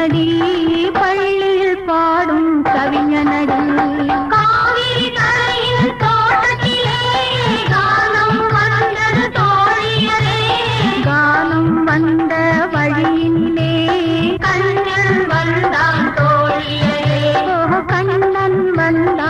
கவிஞனடி பள்ளியில் பாடும் கவிஞனடி. கானம் வந்த வழியிலே கண்ணன் வந்தான் கண்ணன் வந்தான்.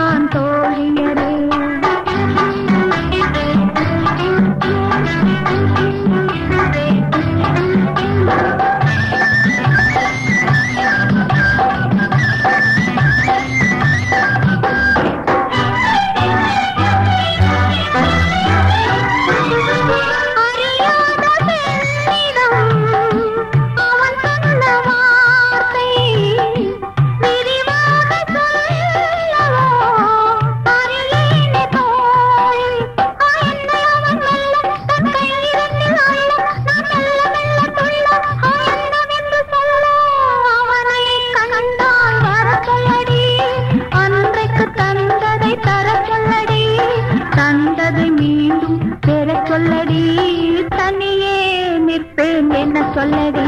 பாடும் பேரை சொல்லடி தனியே நிற்பேன் என்ன சொல்லடி.